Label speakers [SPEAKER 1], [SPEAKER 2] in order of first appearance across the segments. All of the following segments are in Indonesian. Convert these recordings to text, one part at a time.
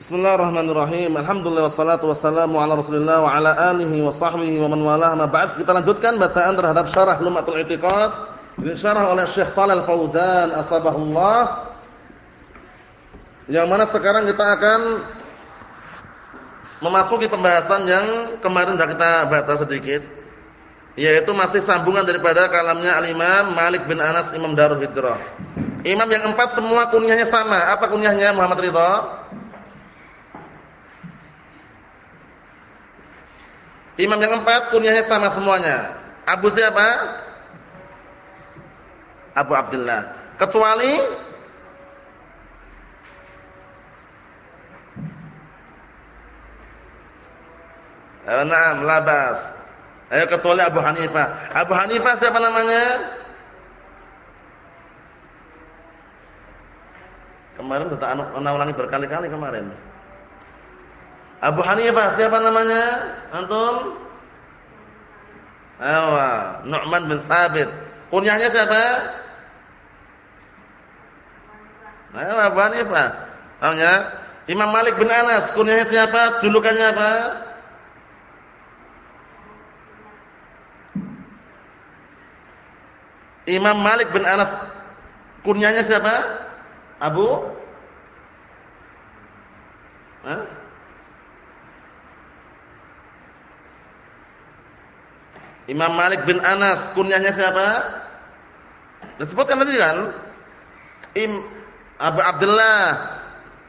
[SPEAKER 1] Bismillahirrahmanirrahim. Alhamdulillah wassalatu wassalamu ala Rasulillah wa ala alihi wa sahbihi wa man walah. Ma ba'd. Kita lanjutkan bacaan terhadap syarah Lumatul I'tiqad. Ini syarah oleh Syekh Shalal Fauzan asbahullah. Yang mana sekarang kita akan memasuki pembahasan yang kemarin sudah kita baca sedikit. Yaitu masih sambungan daripada kalamnya Al-Imam Malik bin Anas Imam Darul Hijrah. Imam yang empat semua kunyahnya sama. Apa kunyahnya Muhammad Ridha? Imam yang empat kunyahnya sama semuanya. Abu siapa? Abu Abdullah. Kecuali Eh, naam, labas. Ayo kecuali Abu Hanifah. Abu Hanifah siapa namanya? Kemarin sudah anu ulangi berkali-kali kemarin. Abu Hanifah siapa namanya? Antum? Awa, Nu'man bin Sabit. Kunyahnya siapa? Ayo Abu Hanifah. Namanya Imam Malik bin Anas. Kunyahnya siapa? Julukannya apa? Imam Malik bin Anas. Kunyahnya siapa? Abu? Hah? Imam Malik bin Anas, kunyahnya siapa? Disebutkan tadi kan? Im Abu Abdullah.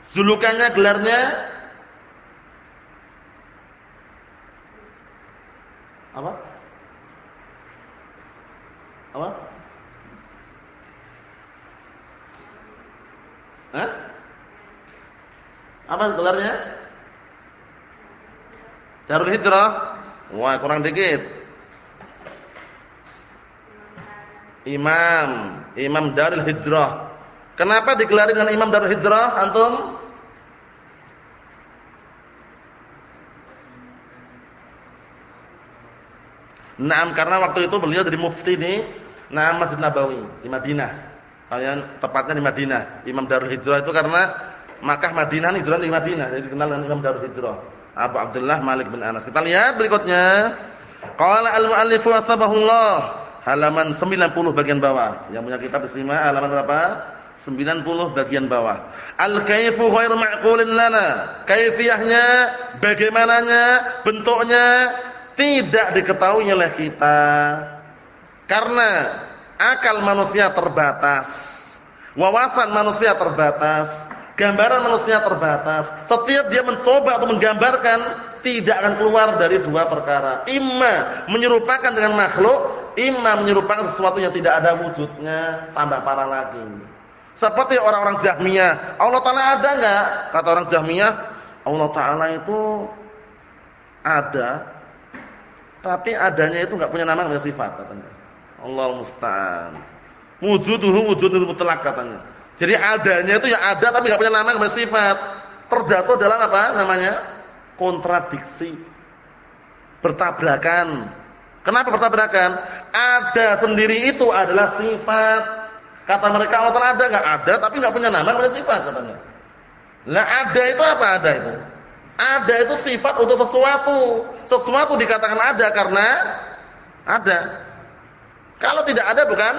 [SPEAKER 1] Julukannya gelarnya apa? Apa? Hah? Apa gelarnya? Darul Hijrah. Wah, kurang dikit. Imam, Imam Darul Hijrah. Kenapa digelar dengan Imam Darul Hijrah antum? Naam karena waktu itu beliau jadi mufti di Naam Masjid Nabawi di Madinah. Kalian tepatnya di Madinah. Imam Darul Hijrah itu karena Makkah Madinah hijrah di Madinah. Jadi dikenal dengan Imam Darul Hijrah. Abu Abdullah Malik bin Anas. Kita lihat berikutnya. Qala al-muallif wa halaman 90 bagian bawah. Yang punya kitab disimak halaman berapa? 90 bagian bawah. Al-kaifu ghairu ma'qulin lana. Kaifiyahnya, bagaimananya, bentuknya tidak diketahui oleh kita. Karena akal manusia terbatas. Wawasan manusia terbatas. Gambaran manusia terbatas. Setiap dia mencoba atau menggambarkan tidak akan keluar dari dua perkara. Imma menyerupakan dengan makhluk imam menyerupakan sesuatu yang tidak ada wujudnya, tambah parah lagi. Seperti orang-orang Jahmiyah, Allah Taala ada enggak? Kata orang Jahmiyah, Allah Taala itu ada, tapi adanya itu enggak punya nama, enggak sifat katanya. Allah musta'an. Wujuduhu wujudul mutlak katanya. Jadi adanya itu ya ada tapi enggak punya nama, enggak sifat. Terjatuh dalam apa namanya? Kontradiksi. Bertabrakan Kenapa bertabrakan? Ada sendiri itu adalah sifat. Kata mereka Allah Taala ada enggak ada, tapi enggak punya nama, punya sifat katanya. Nah, ada itu apa ada itu? Ada itu sifat untuk sesuatu. Sesuatu dikatakan ada karena ada. Kalau tidak ada bukan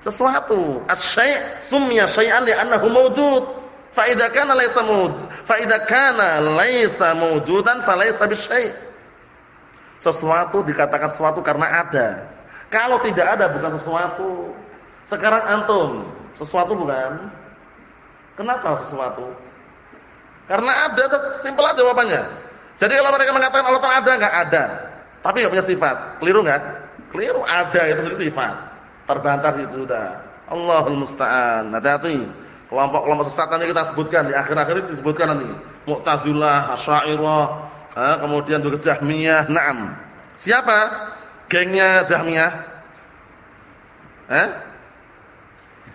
[SPEAKER 1] sesuatu. Asy-syai' summiya syai'an li'annahu mawjud. Fa idza kana laysa mawjud, fa idza kana laysa mawjudan fa laysa bisyai'. Sesuatu dikatakan sesuatu karena ada. Kalau tidak ada bukan sesuatu. Sekarang antum, sesuatu bukan? Kenapa sesuatu? Karena ada, simpel aja jawabannya. Jadi kalau mereka mengatakan Allah Taala ada enggak ada, tapi enggak punya sifat. Keliru enggak? Keliru, ada itu sendiri sifat. Terbantah itu sudah. Allahul musta'an. Hati-hati. Kelompok-kelompok sesat nanti kita sebutkan di akhir-akhir disebutkan nanti. Mu'tazilah, Asy'ariyah, kemudian juga Jahmiyah, na'am. Siapa gengnya Jahmiyah? Eh?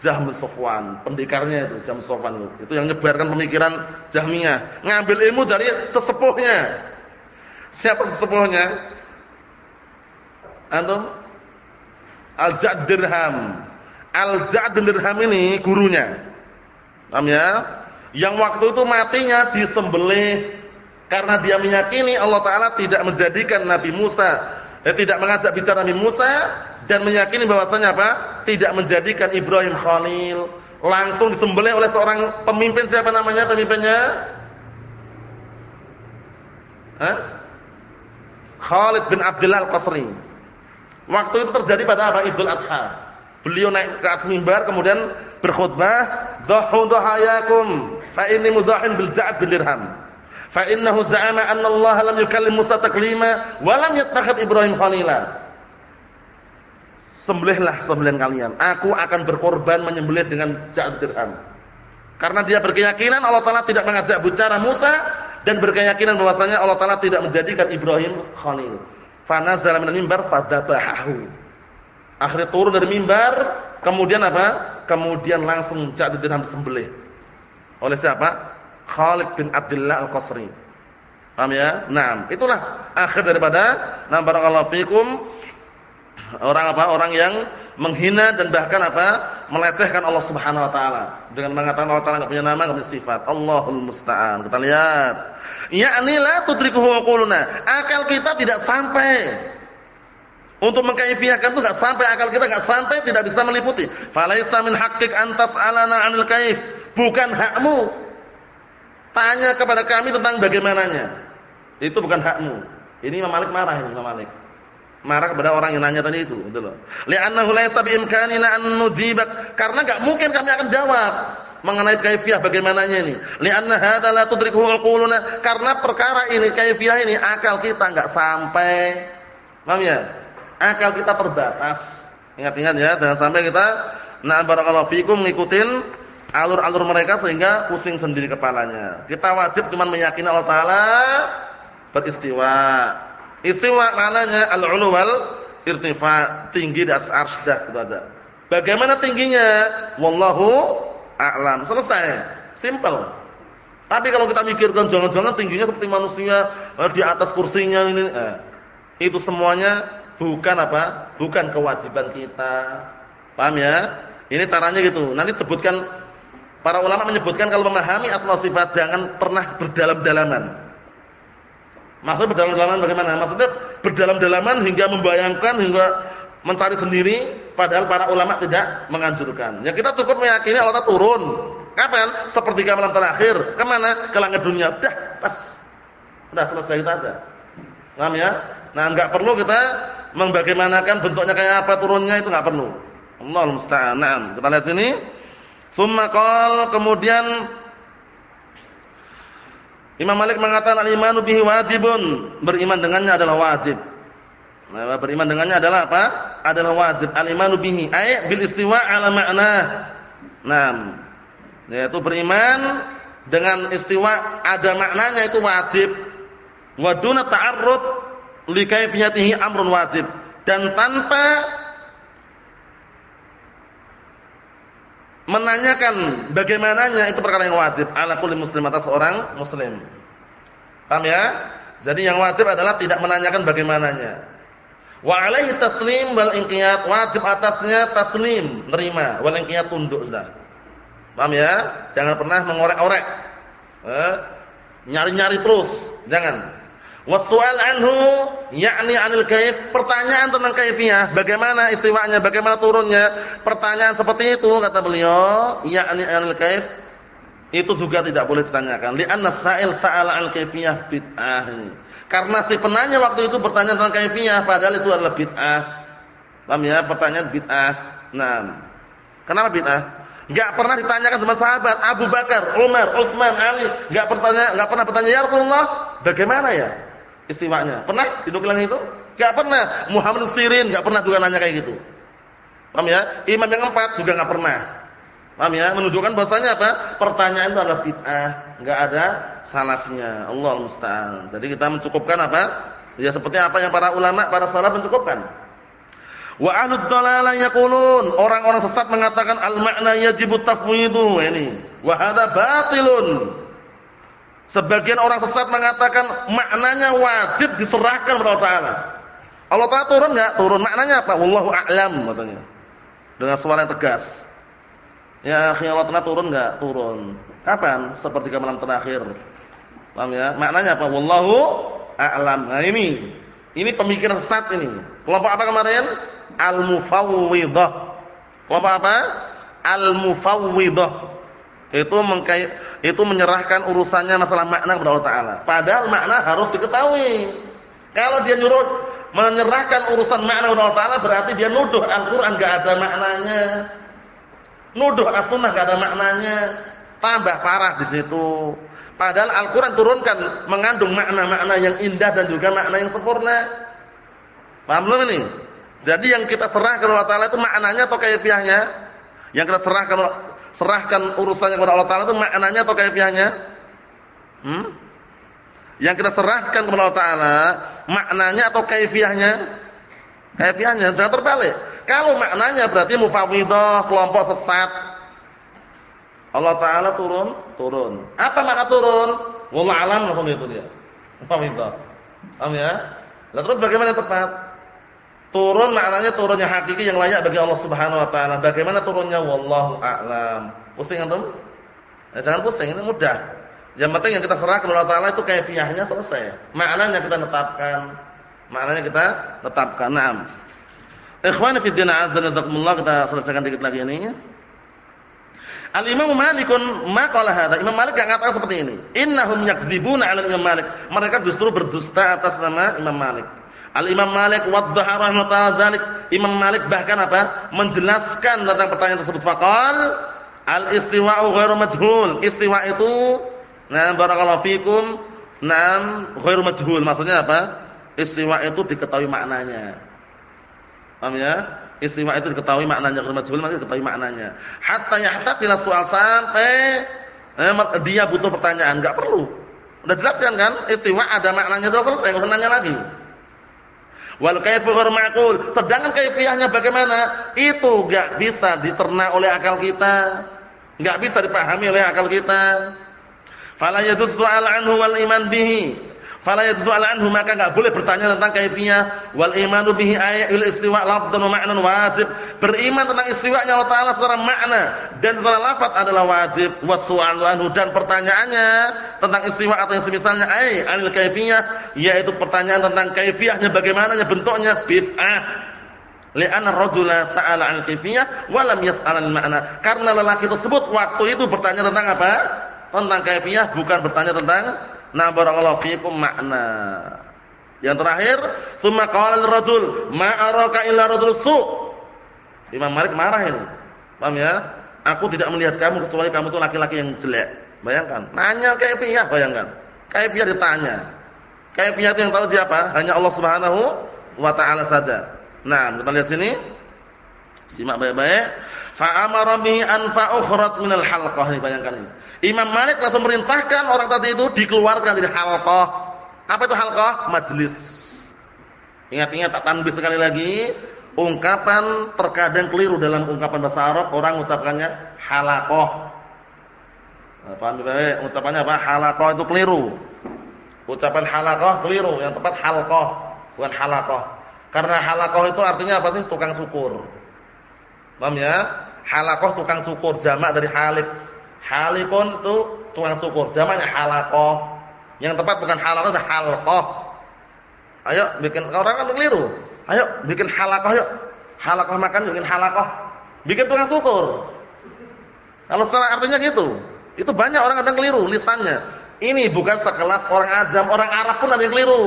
[SPEAKER 1] Jahm Sofwan, pendekarnya itu Jahm Sofwan itu. Itu yang nyebarkan pemikiran Jahmiyah, ngambil ilmu dari sesepuhnya. Siapa sesepuhnya? Antum? Al-Ja'd Dirham. Al-Ja'd Dirham ini gurunya. Paham ya? yang waktu itu matinya disembelih karena dia meyakini Allah taala tidak menjadikan Nabi Musa eh, tidak mengajak bicara Nabi Musa dan meyakini bahwasanya apa? tidak menjadikan Ibrahim Khalil langsung disembelih oleh seorang pemimpin siapa namanya pemimpinnya? Hah? Khalid bin Abdullah Al-Qasri. Waktu itu terjadi pada apa? Idul Adha. Beliau naik ke atas mimbar kemudian berkhutbah, "Dhahu dhahayakum fa inni mudahin bil ja'd bil dirham." Fa innahu za'ama anna Allah lam yukallim Musa taklima wa lam yattakhid Ibrahim khalila. Sembelihlah sembelihan kalian. Aku akan berkorban menyembelih dengan ja'd dirham. Karena dia berkeyakinan Allah Taala tidak mengajak bicara Musa dan berkeyakinan bahwasanya Allah Taala tidak menjadikan Ibrahim khalil. Fanazala minal mimbar fadabahu. Akhirnya turun dari mimbar, kemudian apa? Kemudian langsung jatuh dirham sembelih. Oleh siapa? Khalid bin Abdullah Al-Qasri. Paham ya? Naam, itulah akhir daripada na barakallahu fikum orang apa? Orang yang menghina dan bahkan apa? melecehkan Allah Subhanahu wa taala dengan mengatakan Allah taala enggak punya nama, enggak punya sifat. Allahul musta'an. Kita lihat. Ya'ni la tudrikuhu quluna. Akal kita tidak sampai untuk mengkaifiahkan itu enggak sampai akal kita enggak sampai tidak bisa meliputi. Falaisa min haqqik an tas'alana 'anil kaif. Bukan hakmu tanya kepada kami tentang bagaimananya. Itu bukan hakmu. Ini Imam Malik marah ini Imam Malik. Marah kepada orang yang nanya tadi itu gitu loh. Li'annahu laysa biimkanina an nujibak. Karena enggak mungkin kami akan jawab mengenai kaifiah bagaimananya ini. Li'anna hadza la tudrikuhu uquluna karena perkara ini kaifiah ini akal kita enggak sampai. Paham ya? Akal kita terbatas. Ingat-ingat ya jangan sampai kita na'am barakallahu fikum ngikutin alur-alur mereka sehingga pusing sendiri kepalanya kita wajib cuma meyakini Allah taala beristiwa Istiwa maknanya al-ulu wal irtifa, tinggi di atas arsy gitu aja. Bagaimana tingginya? Wallahu a'lam. Selesai. Simple. Tapi kalau kita mikirkan jangan-jangan tingginya seperti manusia eh, di atas kursinya ini, eh, itu semuanya bukan apa? Bukan kewajiban kita. Paham ya? Ini caranya gitu. Nanti sebutkan para ulama menyebutkan kalau memahami asma sifat jangan pernah berdalam-dalaman. Maksudnya berdalam-dalaman bagaimana? Maksudnya berdalam-dalaman hingga membayangkan hingga mencari sendiri padahal para ulama tidak menganjurkan. Ya kita cukup meyakini Allah turun. Kapan? Seperti malam terakhir. Ke mana? Ke langit dunia. Dah, pas. Sudah selesai kita aja. Paham ya? Nah, enggak perlu kita membagaimanakan bentuknya kayak apa turunnya itu enggak perlu. Allah musta'an. Kita lihat sini. Summa qala kemudian Imam Malik mengatakan al-imanu bihi wajibun. Beriman dengannya adalah wajib. Nah, beriman dengannya adalah apa? Adalah wajib. Al-imanu bihi ay bil istiwa ala ma'na. Nah, yaitu beriman dengan istiwa ada maknanya itu wajib. Wa duna ta'arrud li kayfiyatihi amrun wajib. Dan tanpa menanyakan bagaimananya itu perkara yang wajib ala kulli muslim atas seorang muslim. Paham ya? Jadi yang wajib adalah tidak menanyakan bagaimananya. Wa alaihi taslim wal inqiyat, wajib atasnya taslim, nerima, wal inqiyat tunduk sudah. Paham ya? Jangan pernah mengorek-orek. Eh? Nyari-nyari terus, jangan. Wasu'al anhu yakni 'anil kaif, pertanyaan tentang kaifiyah, bagaimana istiwanya, bagaimana turunnya, pertanyaan seperti itu kata beliau, yakni 'anil kaif itu juga tidak boleh ditanyakan. Li'anna sa'il sa'ala 'al kaifiyah bid'ah. Karena si penanya waktu itu bertanya tentang kaifiyah padahal itu adalah bid'ah. Paham ya? Pertanyaan bid'ah. Nah. Kenapa bid'ah? Enggak pernah ditanyakan sama sahabat Abu Bakar, Umar, Utsman, Ali, enggak pernah enggak pernah bertanya ya Rasulullah, bagaimana ya? Istiwanya. Pernah dinukilkan itu? Enggak pernah. Muhammad Sirin enggak pernah juga nanya kayak gitu. Paham ya? Imam yang empat juga enggak pernah. Paham ya? Menunjukkan bahasanya apa? Pertanyaan itu adalah bid'ah, enggak ada salafnya. Allah musta'an. Jadi kita mencukupkan apa? Ya seperti apa yang para ulama, para salaf mencukupkan. Wa ahlud dhalalah yaqulun, orang-orang sesat mengatakan al-ma'na yajibu tafwiduhu ini. Wa hadza batilun. Sebagian orang sesat mengatakan maknanya wajib diserahkan kepada Allah Taala. Allah Taala turun enggak? Turun. Maknanya apa? Wallahu a'lam katanya. Dengan suara yang tegas. Ya akhi Allah Ta'ala turun enggak? Turun. Kapan? Seperti malam terakhir. Paham ya? Maknanya apa? Wallahu a'lam. Nah ini. Ini pemikiran sesat ini. Kelompok apa kemarin? Al-mufawwidah. Kelompok apa? Al-mufawwidah. Itu mengkai itu menyerahkan urusannya masalah makna kepada Allah Taala. Padahal makna harus diketahui. Kalau dia nyuruh menyerahkan urusan makna kepada Allah Taala berarti dia nuduh Al-Qur'an enggak ada maknanya. Nuduh As-Sunnah enggak ada maknanya. Tambah parah di situ. Padahal Al-Qur'an turunkan mengandung makna-makna yang indah dan juga makna yang sempurna. Paham belum ini? Jadi yang kita serahkan kepada Allah Taala itu maknanya atau kaifiahnya? Yang kita serahkan serahkan urusannya kepada Allah Taala itu maknanya atau kaifiahnya? Hmm? Yang kita serahkan kepada Allah Taala maknanya atau kaifiahnya? Kaifiahnya jangan terbalik. Kalau maknanya berarti mufawwidah, kelompok sesat. Allah Taala turun, turun. Apa makna turun? Wallahu alam langsung itu dia. Mufawwidah. Paham ya? Lalu terus bagaimana tepat? Turun maknanya turunnya hakiki yang layak bagi Allah Subhanahu wa taala. Bagaimana turunnya wallahu a'lam. Pusing antum? Ya, jangan pusing, ini mudah. Yang penting yang kita serahkan kepada Allah taala itu kaifiahnya selesai. Maknanya kita tetapkan. Maknanya kita tetapkan. Naam. Ikhwani fi din azza jazakumullah kita selesaikan dikit lagi ini. Al-Imam Malikun maqala hadza. Imam Malik yang mengatakan seperti ini. Innahum yakdzibuna 'ala Imam Malik. Mereka justru berdusta atas nama Imam Malik. Al-Imam Malik waddaha rahimahullah dzalik. Imam Malik bahkan apa? Menjelaskan tentang pertanyaan tersebut faqal al-istiwa'u ghairu majhul. Istiwa itu nah barakallahu fikum nam ghairu majhul. Maksudnya apa? Istiwa itu diketahui maknanya. Paham ya? Istiwa itu diketahui maknanya, ghairu majhul maksudnya diketahui maknanya. Hatta yahtasila soal sampai eh, dia butuh pertanyaan, enggak perlu. Udah jelaskan kan? Istiwa ada maknanya sudah selesai, enggak usah nanya lagi. Wal kaifu ma'qul. Sedangkan kaifiahnya bagaimana? Itu enggak bisa dicerna oleh akal kita. Enggak bisa dipahami oleh akal kita. Fala anhu wal iman bihi. Fala yadsu'al anhu maka enggak boleh bertanya tentang kaifiyah wal imanu bihi ayatul istiwa lafdhan wa ma'nan wajib. Beriman tentang istiwanya Allah Taala secara makna dan secara lafaz adalah wajib. Wasu'alu anhu dan pertanyaannya tentang istiwa atau yang semisalnya ay anil kaifiyah yaitu pertanyaan tentang kaifiyahnya bagaimananya bentuknya bid'ah. Li'anna ar-rajula sa'ala 'an kaifiyah wa lam ma'na. Karena lelaki tersebut waktu itu bertanya tentang apa? Tentang kaifiyah bukan bertanya tentang Nah barakallahu fikum makna. Yang terakhir, summa qala ar-rajul ma araka illa rajul su. Imam Malik marah ini. Paham ya? Aku tidak melihat kamu kecuali kamu itu laki-laki yang jelek. Bayangkan, nanya kaifiyah, bayangkan. Kaifiyah ditanya. Kaifiyah itu yang tahu siapa? Hanya Allah Subhanahu wa taala saja. Nah, kita lihat sini. Simak baik-baik. Fa amara bihi an fa ukhrat minal halqah. Bayangkan ini. Imam Malik langsung merintahkan orang tadi itu dikeluarkan dari halqah. Apa itu halqah? Majelis. Ingat-ingat tak tanbih sekali lagi, ungkapan terkadang keliru dalam ungkapan bahasa Arab, orang mengucapkannya halaqah. Nah, baik? Ucapannya apa? Halaqah itu keliru. Ucapan halaqah keliru, yang tepat halqah, bukan halaqah. Karena halaqah itu artinya apa sih? Tukang cukur. Paham ya? Halaqah tukang cukur, jamak dari halik. Halikun itu tukang cukur, jamaknya halaqah. Yang tepat bukan halaqah, tapi halqah. Ayo bikin orang kan keliru. Ayo bikin halaqah yuk. Halaqah makan bikin halaqah. Bikin tukang cukur. Kalau secara artinya gitu. Itu banyak orang kadang keliru lisannya. Ini bukan sekelas orang ajam, orang Arab pun ada yang keliru.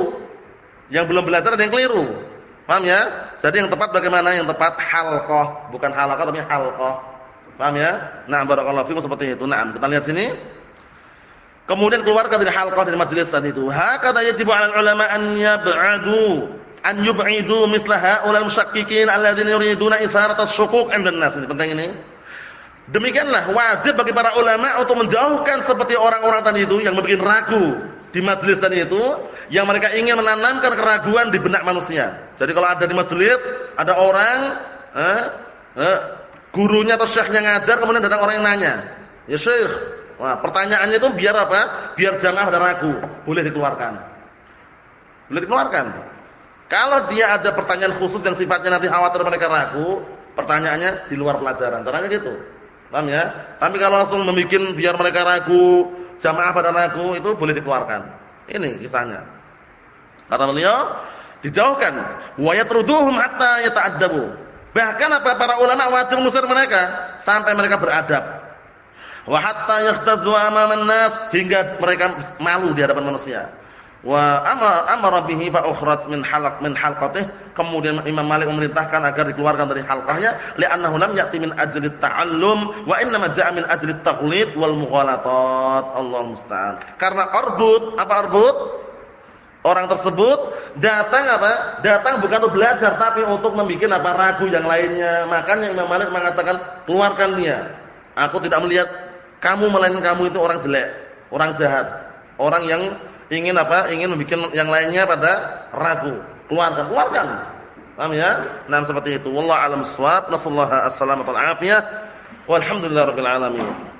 [SPEAKER 1] Yang belum belajar ada yang keliru. Paham ya? Jadi yang tepat bagaimana? Yang tepat halqah, bukan halaqah tapi halqah. Paham ya? Nah, barakallahu fikum seperti itu. Nah, kita lihat sini. Kemudian keluarkan dari halqah dari majelis tadi itu. Hakada yajibu 'alal ulama an yab'adu an yub'idu mithla ha'ulal musyakkikin alladziina yuriduna isarat asy-syukuk 'inda an-nas. Ini penting ini. Demikianlah wajib bagi para ulama untuk menjauhkan seperti orang-orang tadi itu yang membuat ragu di majelis tadi itu yang mereka ingin menanamkan keraguan di benak manusia. Jadi kalau ada di majelis ada orang eh, eh, gurunya atau syekhnya ngajar kemudian datang orang yang nanya. Ya syekh, wah pertanyaannya itu biar apa? Biar jangan ada ragu, boleh dikeluarkan. Boleh dikeluarkan. Kalau dia ada pertanyaan khusus yang sifatnya nanti khawatir mereka ragu, pertanyaannya di luar pelajaran. Caranya gitu. Paham ya? Tapi kalau langsung membuat biar mereka ragu, jamaah pada ragu itu boleh dikeluarkan. Ini kisahnya. Kata beliau, dijauhkan wa yatruduhum hatta yata'addabu. Bahkan apa para ulama wajib mengusir mereka sampai mereka beradab. Wa hatta yakhtazu nas hingga mereka malu di hadapan manusia. Wa amara amara bihi fa ukhraj min halaq min halqatih. Kemudian Imam Malik memerintahkan agar dikeluarkan dari halqahnya li'annahu lam ya'ti min ajli ta'allum wa innama ja'a min ajli taqlid wal mughalatat. Allah musta'an. Karena arbut, apa arbut? Orang tersebut datang apa? Datang bukan untuk belajar tapi untuk membuat apa ragu yang lainnya. Makanya Imam Malik mengatakan keluarkan dia. Aku tidak melihat kamu melainkan kamu itu orang jelek, orang jahat, orang yang ingin apa? Ingin membuat yang lainnya pada ragu. Keluarkan, keluarkan. Paham ya? Nah, seperti itu. Wallahu a'lam bissawab. Nasallahu afiyah. Walhamdulillahirabbil alamin.